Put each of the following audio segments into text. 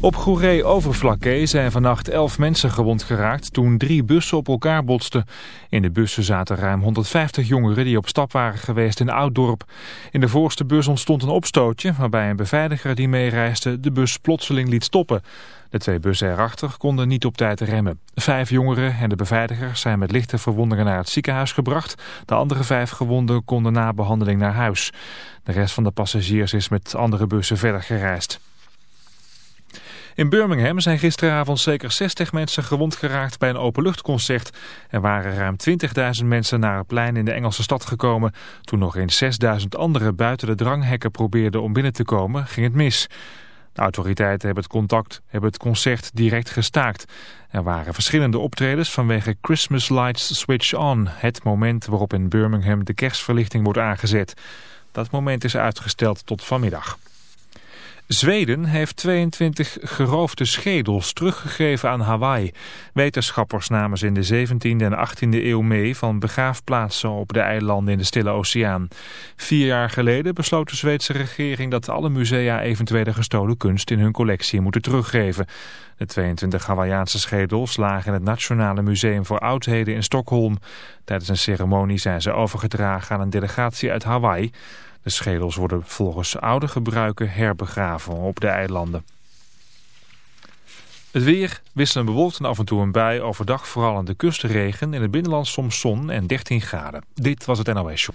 Op Goeree-Overflakkee zijn vannacht elf mensen gewond geraakt toen drie bussen op elkaar botsten. In de bussen zaten ruim 150 jongeren die op stap waren geweest in Ouddorp. In de voorste bus ontstond een opstootje waarbij een beveiliger die meereisde de bus plotseling liet stoppen. De twee bussen erachter konden niet op tijd remmen. Vijf jongeren en de beveiliger zijn met lichte verwondingen naar het ziekenhuis gebracht. De andere vijf gewonden konden na behandeling naar huis. De rest van de passagiers is met andere bussen verder gereisd. In Birmingham zijn gisteravond zeker 60 mensen gewond geraakt bij een openluchtconcert. Er waren ruim 20.000 mensen naar het plein in de Engelse stad gekomen. Toen nog eens 6.000 anderen buiten de dranghekken probeerden om binnen te komen, ging het mis. De autoriteiten hebben het, contact, hebben het concert direct gestaakt. Er waren verschillende optredens vanwege Christmas Lights Switch On, het moment waarop in Birmingham de kerstverlichting wordt aangezet. Dat moment is uitgesteld tot vanmiddag. Zweden heeft 22 geroofde schedels teruggegeven aan Hawaii. Wetenschappers namen ze in de 17e en 18e eeuw mee van begraafplaatsen op de eilanden in de Stille Oceaan. Vier jaar geleden besloot de Zweedse regering dat alle musea eventuele gestolen kunst in hun collectie moeten teruggeven. De 22 Hawaiiaanse schedels lagen in het Nationale Museum voor Oudheden in Stockholm. Tijdens een ceremonie zijn ze overgedragen aan een delegatie uit Hawaii. De schedels worden volgens oude gebruiken herbegraven op de eilanden. Het weer wisselen bewolkt en af en toe een bui. Overdag vooral aan de kust regen. In het binnenland soms zon en 13 graden. Dit was het NOS Show.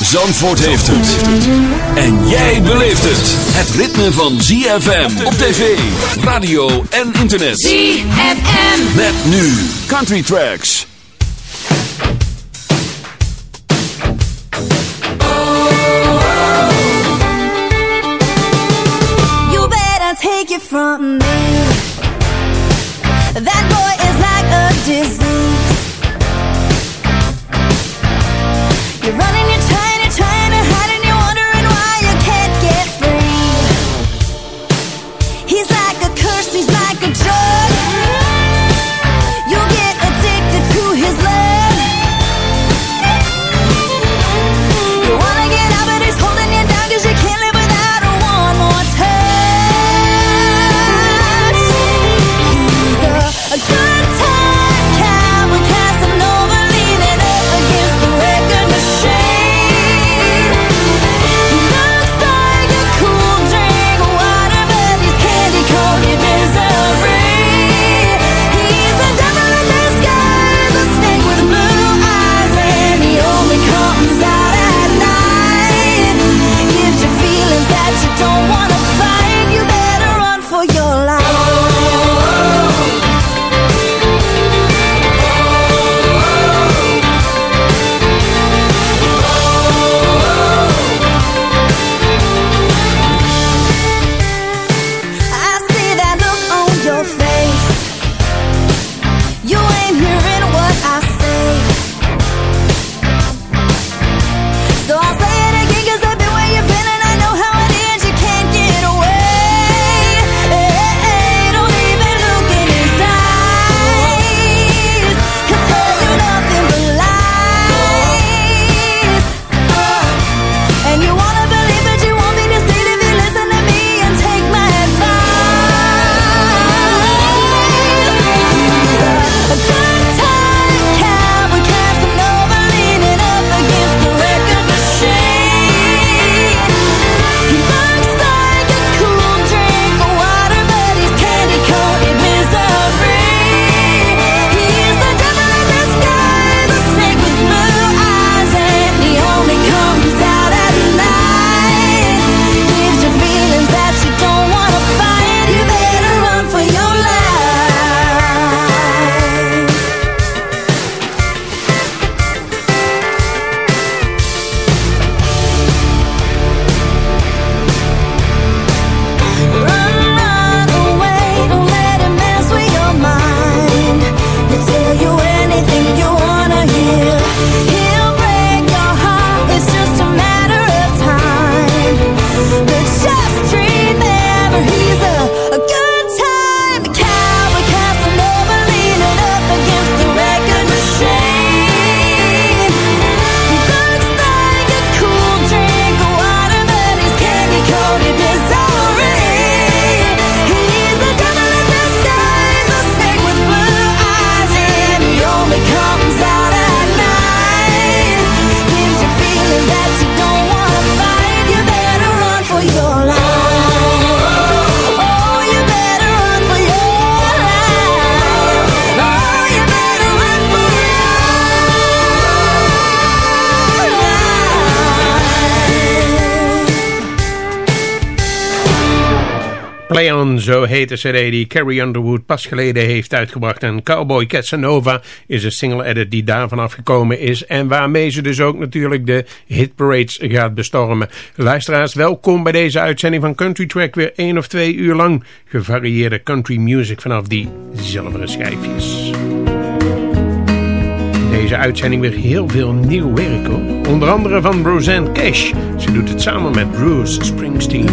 Zandvoort heeft het. En jij beleeft het. Het ritme van ZFM op tv, radio en internet. ZFM. Met nu Country Tracks. You better take it from me. That boy is like a disease. Zo heet de cd die Carrie Underwood pas geleden heeft uitgebracht. En Cowboy Casanova is een single edit die daarvan afgekomen is. En waarmee ze dus ook natuurlijk de hitparades gaat bestormen. Luisteraars, welkom bij deze uitzending van Country Track. Weer één of twee uur lang gevarieerde country music vanaf die zilveren schijfjes. Deze uitzending weer heel veel nieuw werk hoor. Onder andere van Roseanne Cash. Ze doet het samen met Bruce Springsteen.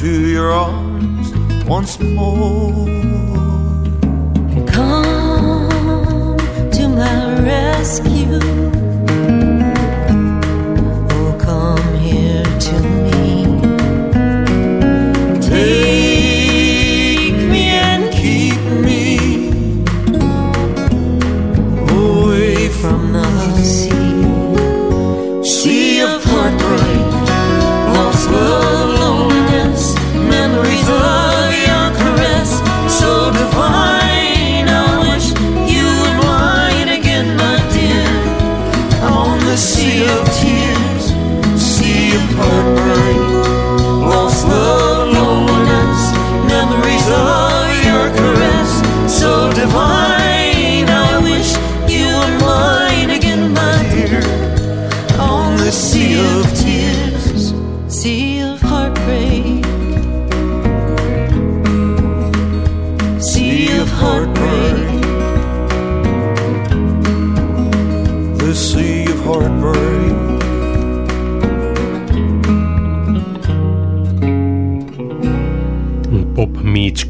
To your arms once more.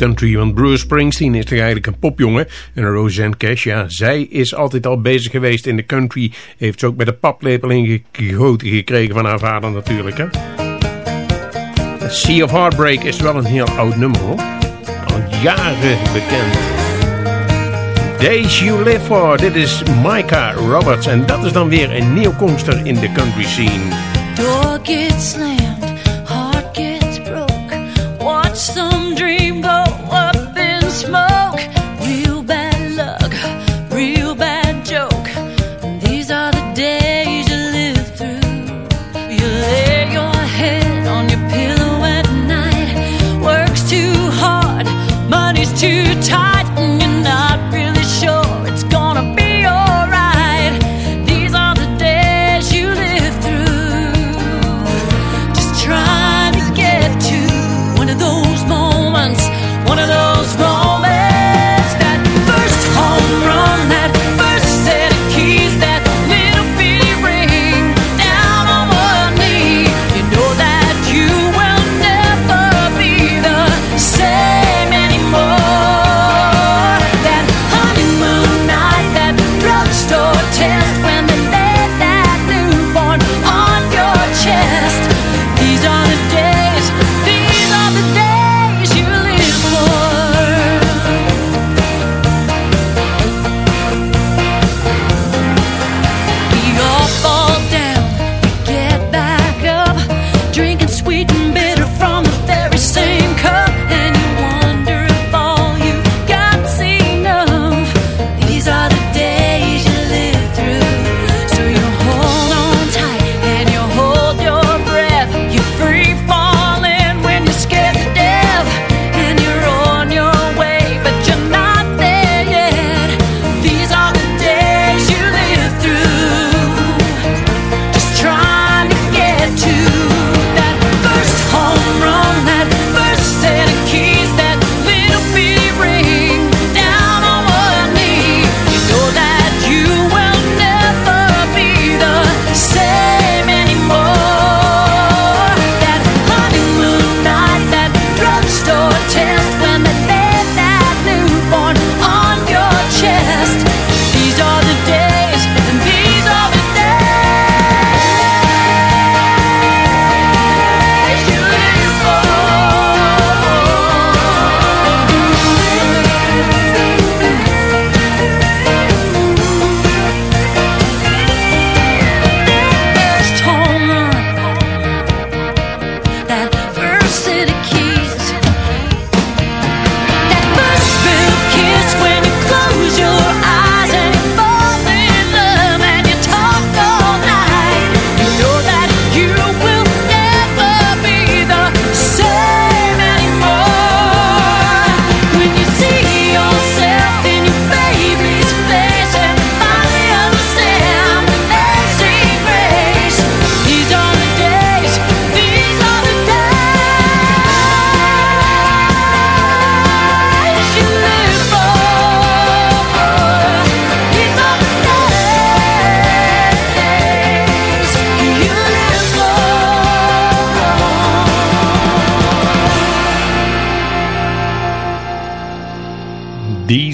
Country, want Bruce Springsteen is toch eigenlijk een popjongen. En Roseanne Cash, ja, zij is altijd al bezig geweest in de country. Heeft ze ook met de paplepel ingegoten gekregen van haar vader natuurlijk, hè. Sea of Heartbreak is wel een heel oud nummer, hoor. Al jaren bekend. Days You Live For, dit is Micah Roberts. En dat is dan weer een nieuwkomster in de country scene. Door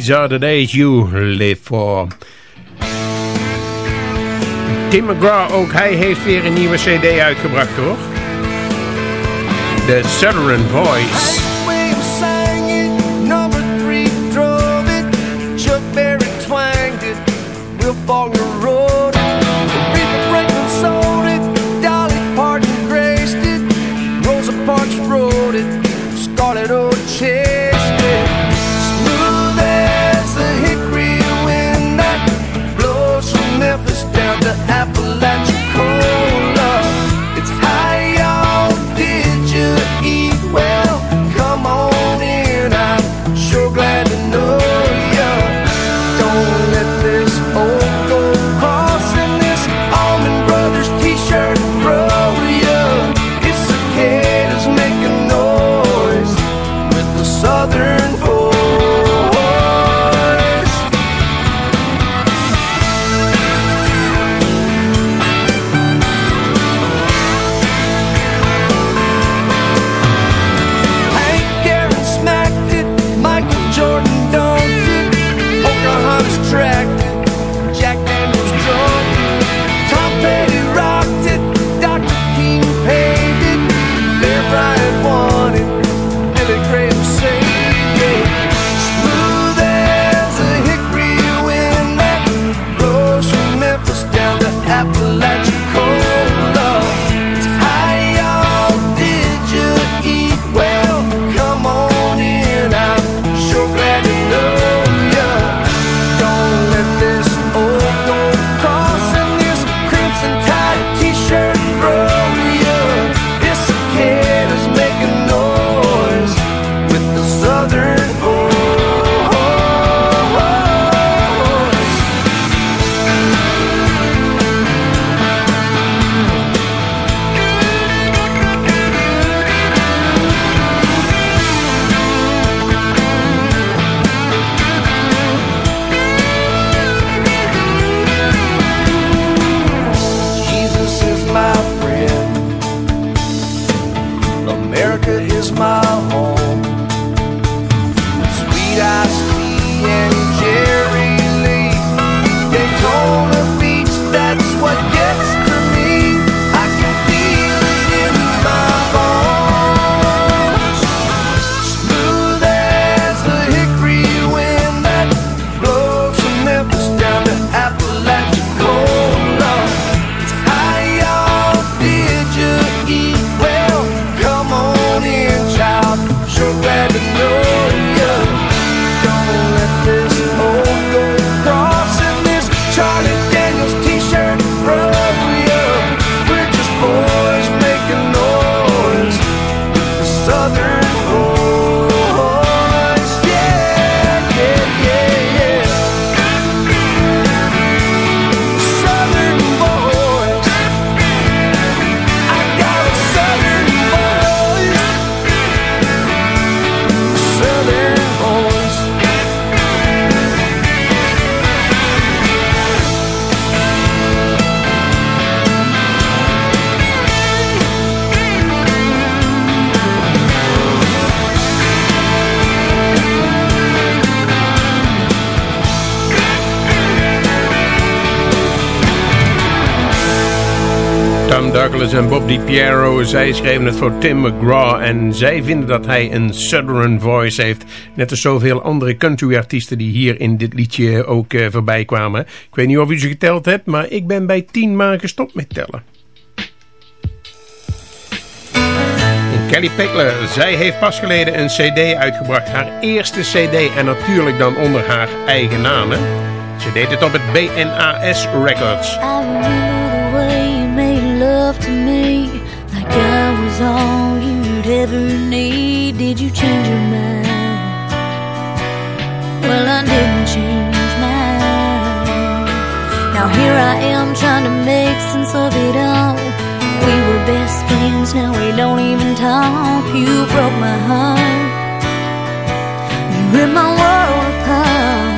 These are the days you live for. Tim McGraw, ook hij heeft weer een nieuwe cd uitgebracht hoor. The Southern Voice. Bob DiPiero, zij schreven het voor Tim McGraw en zij vinden dat hij een Southern voice heeft. Net als zoveel andere country-artiesten die hier in dit liedje ook eh, voorbij kwamen. Ik weet niet of u ze geteld hebt, maar ik ben bij tien maar gestopt met tellen. En Kelly Pickler, zij heeft pas geleden een cd uitgebracht. Haar eerste cd en natuurlijk dan onder haar eigen naam. Ze deed het op het BNAS Records. To me I was all you'd ever need. Did you change your mind? Well, I didn't change mine. Now here I am trying to make sense of it all. We were best friends, now we don't even talk. You broke my heart. You ripped my world apart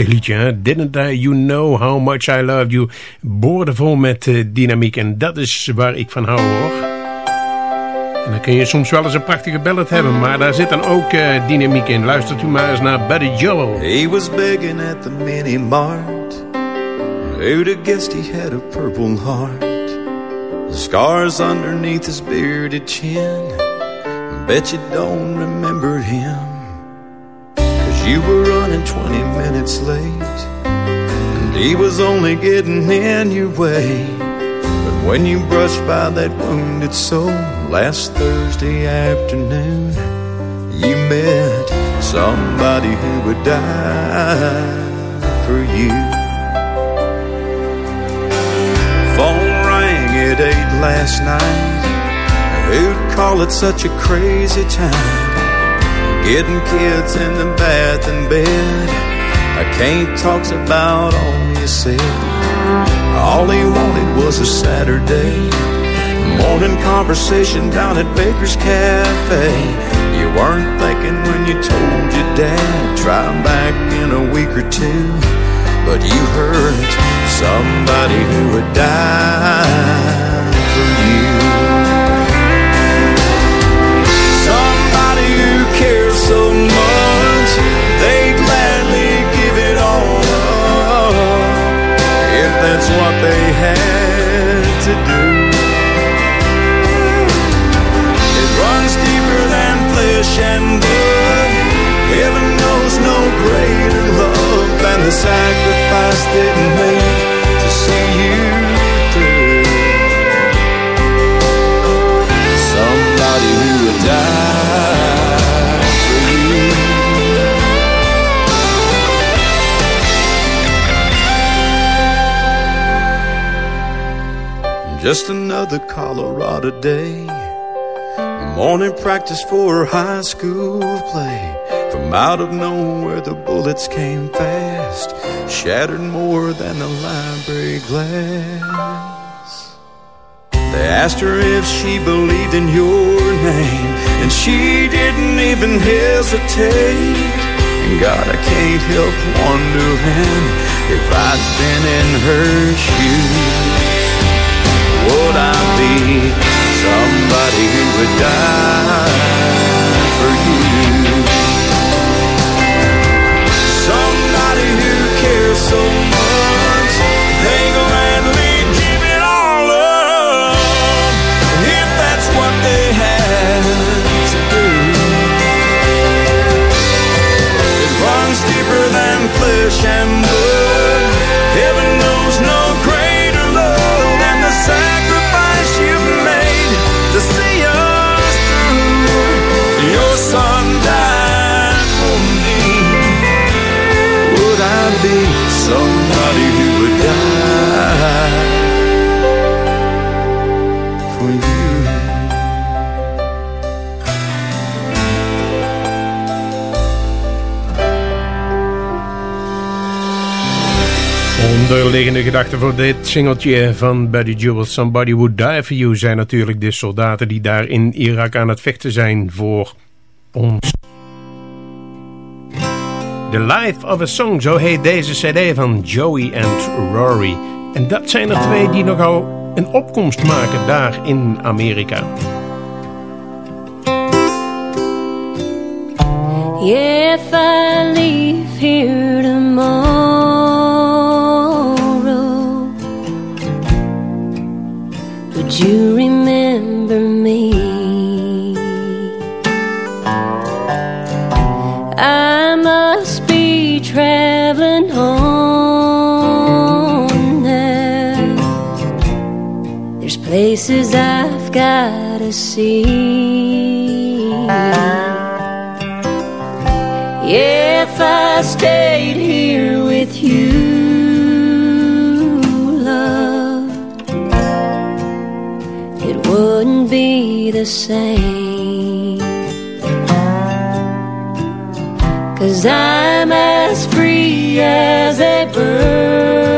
Prachtig liedje? Didn't I you know how much I loved you? Boordevol met uh, dynamiek en dat is waar ik van hou hoor. En dan kun je soms wel eens een prachtige ballad hebben, maar daar zit dan ook uh, dynamiek in. Luistert u maar eens naar Buddy Joel. He was begging at the mini mart. Who'd have guessed he had a purple heart? Scars underneath his bearded chin. Bet you don't remember him. You were running 20 minutes late, and he was only getting in your way. But when you brushed by that wounded soul last Thursday afternoon, you met somebody who would die for you. Phone rang at 8 last night. Who'd call it such a crazy time? Getting kids in the bath and bed. I can't talk about all you said. All he wanted was a Saturday morning conversation down at Baker's Cafe. You weren't thinking when you told your dad, try back in a week or two. But you hurt somebody who would die for you. So much they gladly give it all up if that's what they had to do. It runs deeper than flesh and blood. Heaven knows no greater love than the sacrifice they make to see you through. Somebody who would die. Just another Colorado day. Morning practice for high school play. From out of nowhere, the bullets came fast, shattered more than the library glass. They asked her if she believed in your name, and she didn't even hesitate. And God, I can't help wondering if I'd been in her shoes would I be somebody who would die for you? Somebody who cares so much they gladly give it all up if that's what they had to do. It runs deeper than flesh and Onderliggende gedachte voor dit singeltje van Buddy Jewel, Somebody Would Die For You, zijn natuurlijk de soldaten die daar in Irak aan het vechten zijn voor ons. The Life of a Song, zo heet deze cd van Joey en Rory. En dat zijn er twee die nogal een opkomst maken daar in Amerika. If I leave here I've got to see. If I stayed here with you, love, it wouldn't be the same. Cause I'm as free as a bird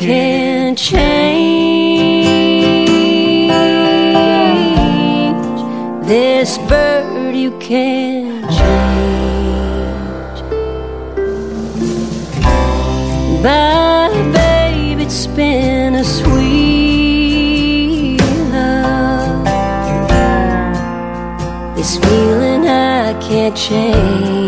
can't change. This bird you can't change. But babe, it's been a sweet love. This feeling I can't change.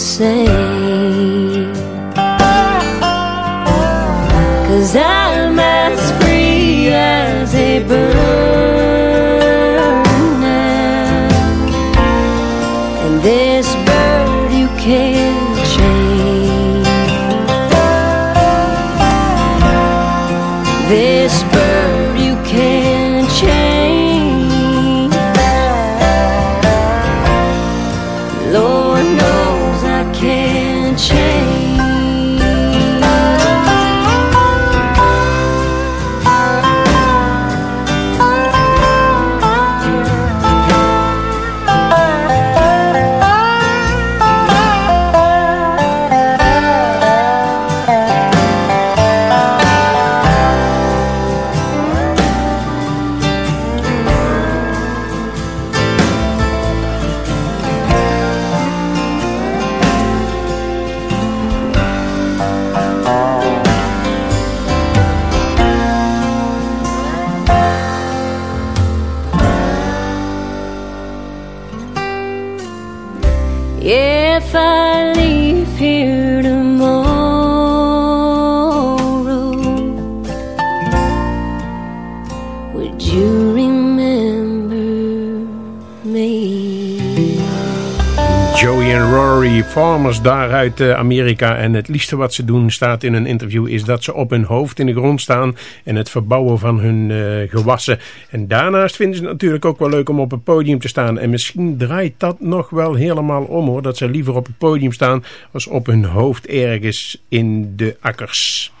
Same. Uit eh, Amerika. En het liefste wat ze doen, staat in een interview, is dat ze op hun hoofd in de grond staan en het verbouwen van hun eh, gewassen. En daarnaast vinden ze het natuurlijk ook wel leuk om op het podium te staan. En misschien draait dat nog wel helemaal om hoor, dat ze liever op het podium staan als op hun hoofd ergens in de akkers.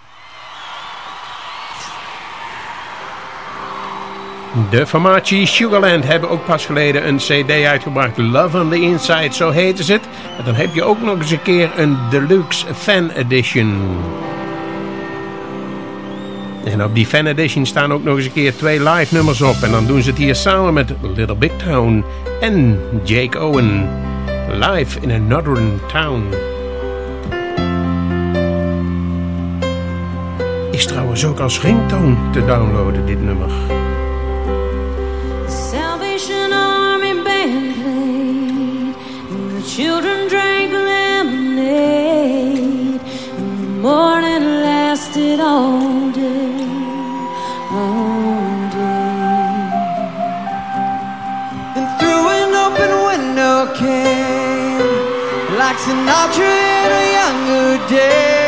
De formatie Sugarland hebben ook pas geleden een cd uitgebracht. Love on the Inside, zo heten ze het. En dan heb je ook nog eens een keer een Deluxe Fan Edition. En op die Fan Edition staan ook nog eens een keer twee live nummers op. En dan doen ze het hier samen met Little Big Town en Jake Owen. Live in a Northern Town. Is trouwens ook als ringtoon te downloaden, dit nummer. Children drank lemonade, and the morning lasted all day, all day. And through an open window came like Sinatra in a younger day,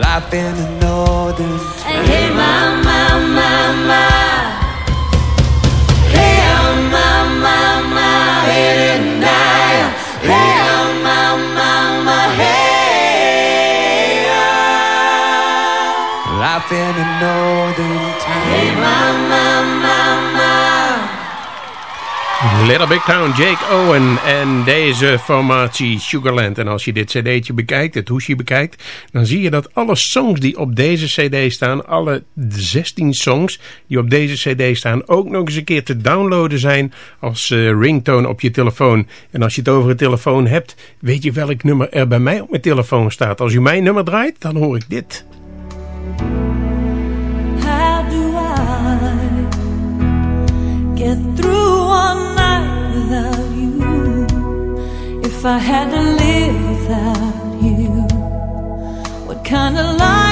I've the a northern Hey, my, my, my, my. Hey, oh, my, my, my, hey. Hey, oh, my, my, my, hey, I've been a northern Little Big Town, Jake Owen en deze formatie Sugarland. En als je dit cd'tje bekijkt, het hoesje bekijkt, dan zie je dat alle songs die op deze cd staan, alle 16 songs die op deze cd staan, ook nog eens een keer te downloaden zijn als eh, ringtone op je telefoon. En als je het over een telefoon hebt, weet je welk nummer er bij mij op mijn telefoon staat. Als u mijn nummer draait, dan hoor ik dit. How do I get through I had to live without you, what kind of life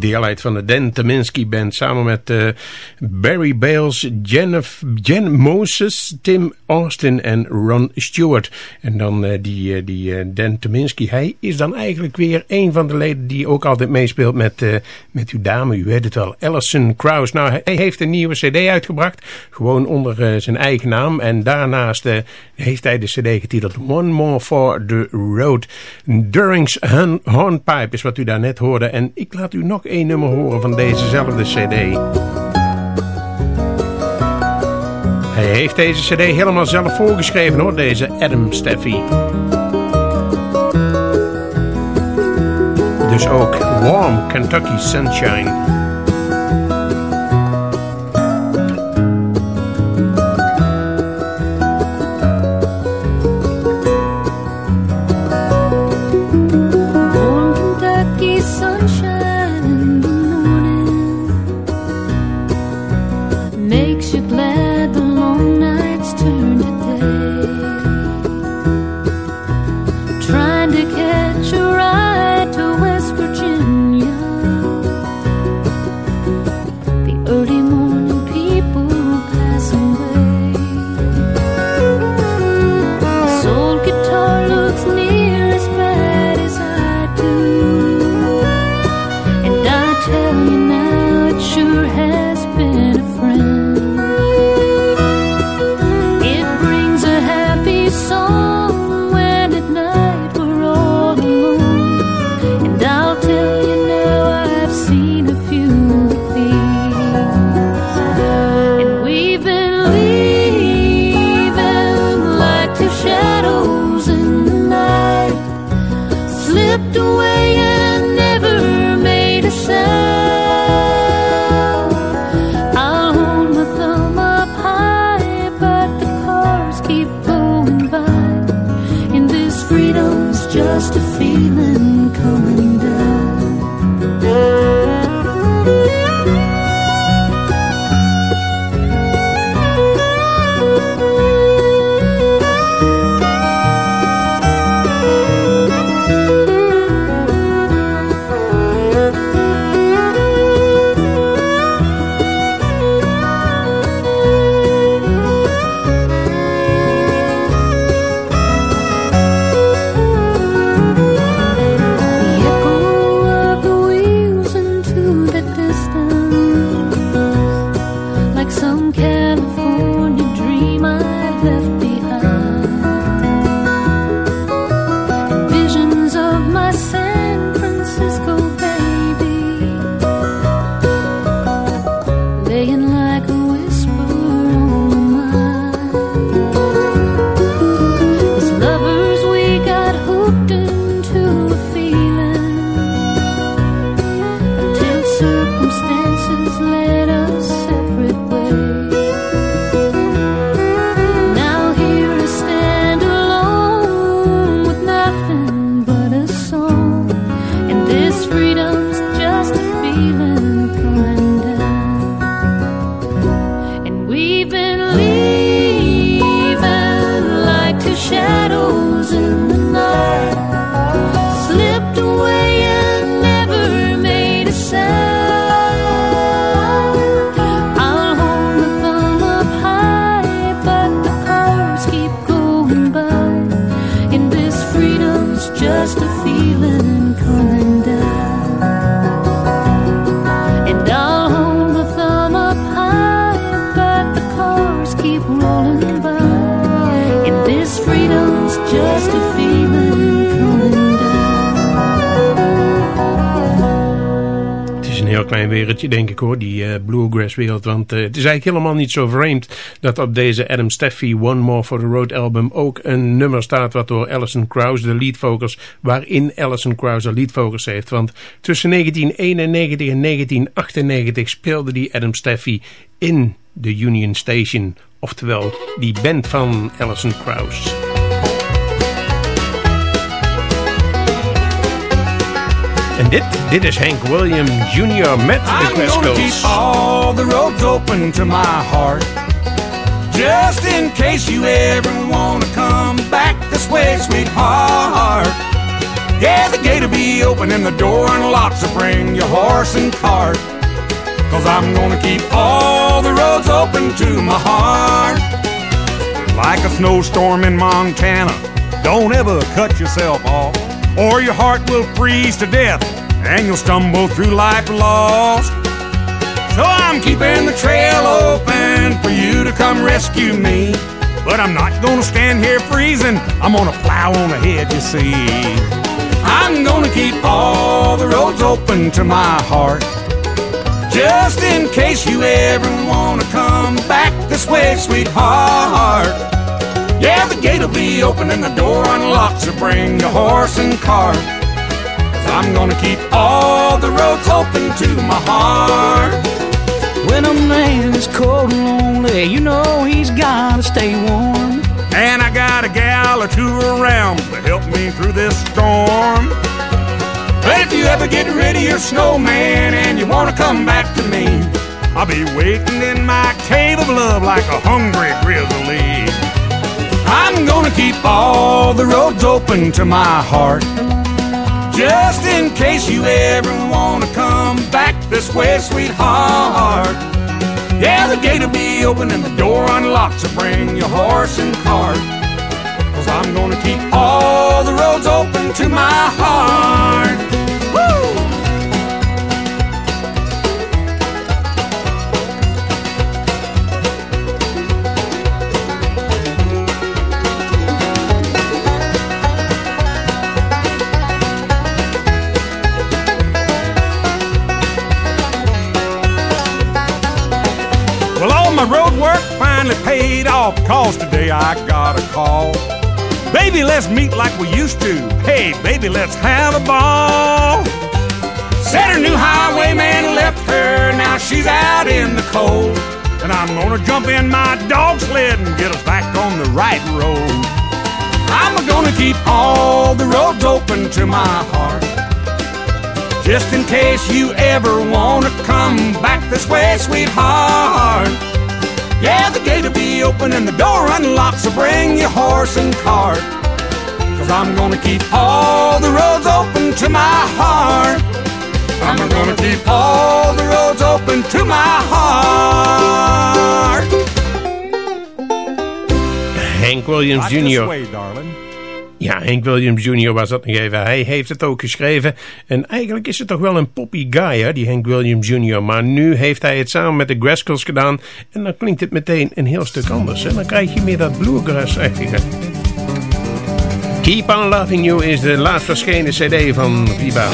deel uit van de Dan Taminsky Band samen met uh, Barry Bales, Jennifer, Jen Moses, Tim Austin en Ron Stewart. En dan uh, die, uh, die Dan Taminsky, hij is dan eigenlijk weer een van de leden die ook altijd meespeelt met, met uw dame, u weet het wel, Alison Krauss. Nou, hij heeft een nieuwe cd uitgebracht, gewoon onder zijn eigen naam. En daarnaast heeft hij de cd getiteld One More for the Road. During's Hornpipe is wat u daar net hoorde. En ik laat u nog één nummer horen van dezezelfde cd. Hij heeft deze cd helemaal zelf voorgeschreven hoor, deze Adam Steffi. Dus ook Warm Kentucky Sunshine. Die uh, bluegrass wereld. Want uh, het is eigenlijk helemaal niet zo vreemd dat op deze Adam Steffi One More for the Road album ook een nummer staat wat door Alison Krauss, de lead vocals, waarin Alison Krauss de lead vocals heeft. Want tussen 1991 en 1998 speelde die Adam Steffi in de Union Station, oftewel die band van Alison Krauss. En dit, dit is Hank Williams Jr. met de gonna keep all the roads open to my heart. Just in case you ever wanna come back this way, sweetheart. Yeah, the gate will be be open and the door unlocked, so bring your horse and cart. Cause I'm gonna keep all the roads open to my heart. Like a snowstorm in Montana, don't ever cut yourself off, or your heart will freeze to death and you'll stumble through life lost. So I'm keeping the trail open for you to come rescue me. But I'm not gonna stand here freezing, I'm gonna plow on ahead, you see. I'm gonna keep all the roads open to my heart. Just in case you ever wanna come back this way, sweetheart. Yeah, the gate'll be open and the door unlocked, so bring your horse and cart. Cause I'm gonna keep all the roads open to my heart. When a man is cold and lonely, you know he's gotta stay warm. And I got a gal or two around to help me through this storm. But if you ever get rid of your snowman and you wanna come back to me, I'll be waiting in my cave of love like a hungry grizzly. I'm gonna keep all the roads open to my heart. Just in case you ever wanna come back this way, sweetheart. Yeah, the gate'll be open and the door unlocked, so bring your horse and cart. Cause I'm gonna keep all the roads open to my heart. My road work finally paid off, cause today I got a call. Baby, let's meet like we used to. Hey, baby, let's have a ball. Said her new highwayman left her, now she's out in the cold. And I'm gonna jump in my dog sled and get us back on the right road. I'm gonna keep all the roads open to my heart. Just in case you ever wanna come back this way, sweetheart. Yeah, the gate'll be open and the door unlocked, so bring your horse and cart. Cause I'm gonna keep all the roads open to my heart. I'm gonna keep all the roads open to my heart. Hank Williams Jr. way, darling. Ja, Hank Williams Jr. was dat nog even. Hij heeft het ook geschreven. En eigenlijk is het toch wel een poppy guy, hè, die Hank Williams Jr. Maar nu heeft hij het samen met de Graskels gedaan. En dan klinkt het meteen een heel stuk anders. En dan krijg je meer dat bluegrass-achtige. Keep on Loving You is de laatst verschenen cd van Viva.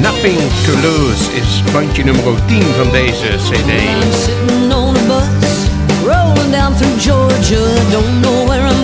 Nothing to Lose is bandje nummer 10 van deze cd. Down through Georgia. Don't know where I'm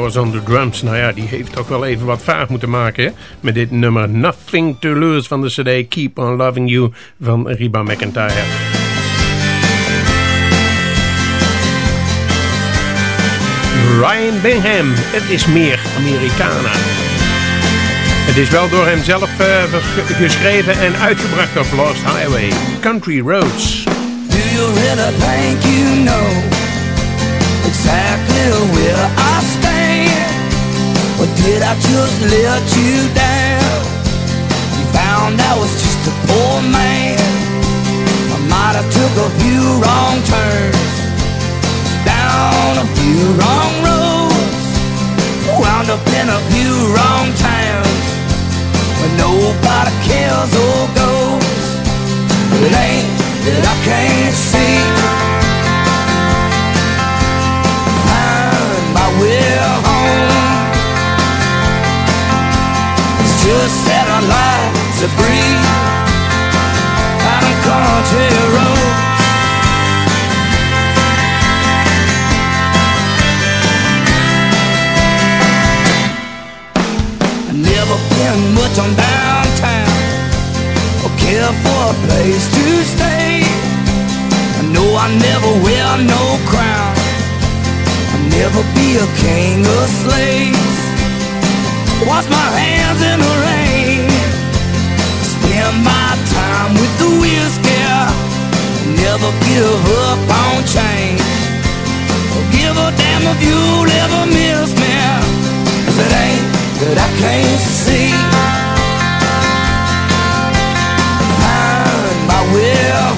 Hightower's on the drums. Nou ja, die heeft toch wel even wat vaag moeten maken. Met dit nummer Nothing to Lose van de cd Keep on Loving You van Reba McIntyre. Ryan Bingham, het is meer Americana. Het is wel door hem zelf eh, ges- geschreven en uitgebracht op Lost Highway, Country Roads. Do you know did I just let you down? You found I was just a poor man. I might have took a few wrong turns, down a few wrong roads, wound up in a few wrong towns where nobody cares or goes. It ain't that I can't see. Find my way It's just that I like to breathe on country roads. I never been much on downtown or care for a place to stay. I know I never wear no crown. I'll never be a king of slaves. Wash my hands in the rain. Spend my time with the whiskey. Never give up on change. Give a damn if you'll ever miss me. 'Cause it ain't that I can't see. Find my way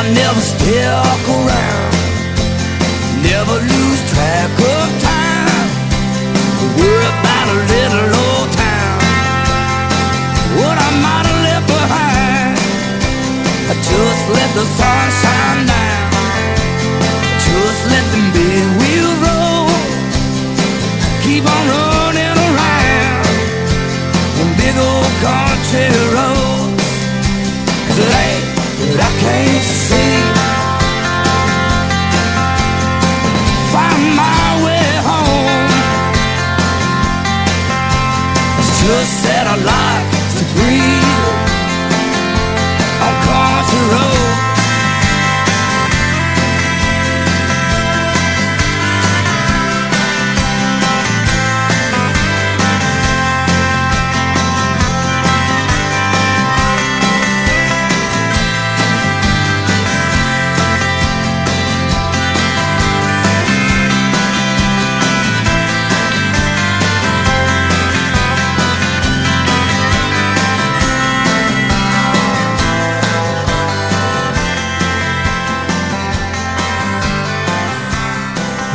I never stuck around, never lose track of time. Worry about a little old town, what I might have left behind. I just let the sun shine down, just let them big wheels roll. Keep on running around them big old country roads. 'Cause it ain't I can't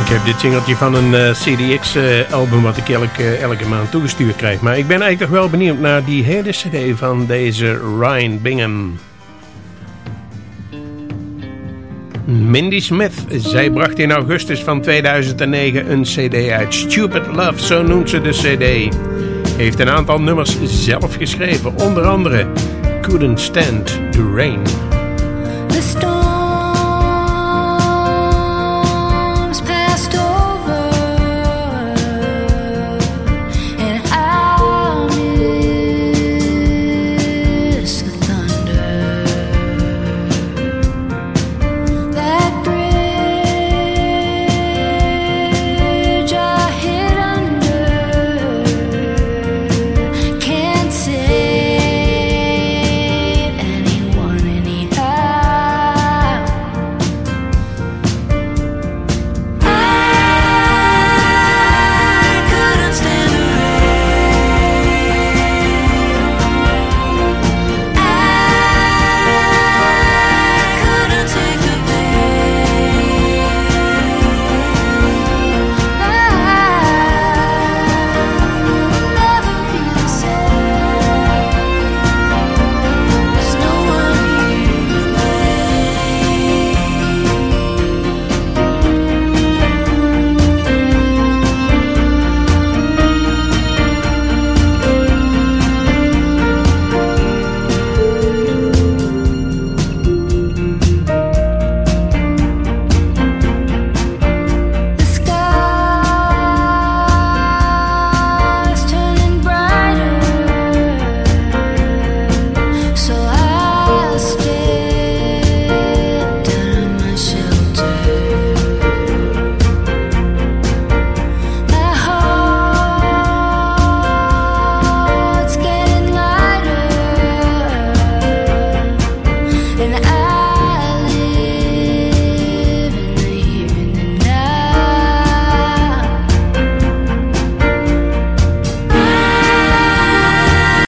Ik heb dit singeltje van een eh, CDX-album eh, wat ik elke, eh, elke maand toegestuurd krijg. Maar ik ben eigenlijk wel benieuwd naar die hele cd van deze Ryan Bingham. Mindy Smith, zij bracht in augustus van 2009 een cd uit. Stupid Love, zo noemt ze de cd. Heeft een aantal nummers zelf geschreven, onder andere Couldn't Stand the Rain.